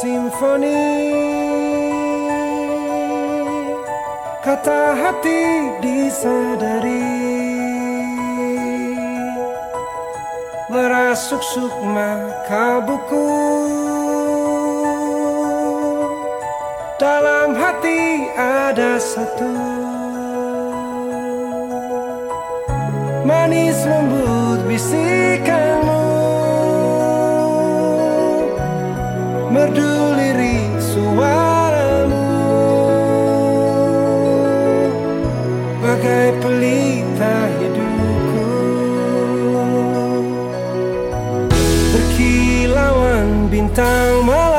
simfoni. Kata hati disadari. Merasuk sukma kalbuku Dalam hati ada satu. Manis lembut bisikanmu Merdu lirik suaramu. Bagai pelita hidupku. Berkilauan bintang malam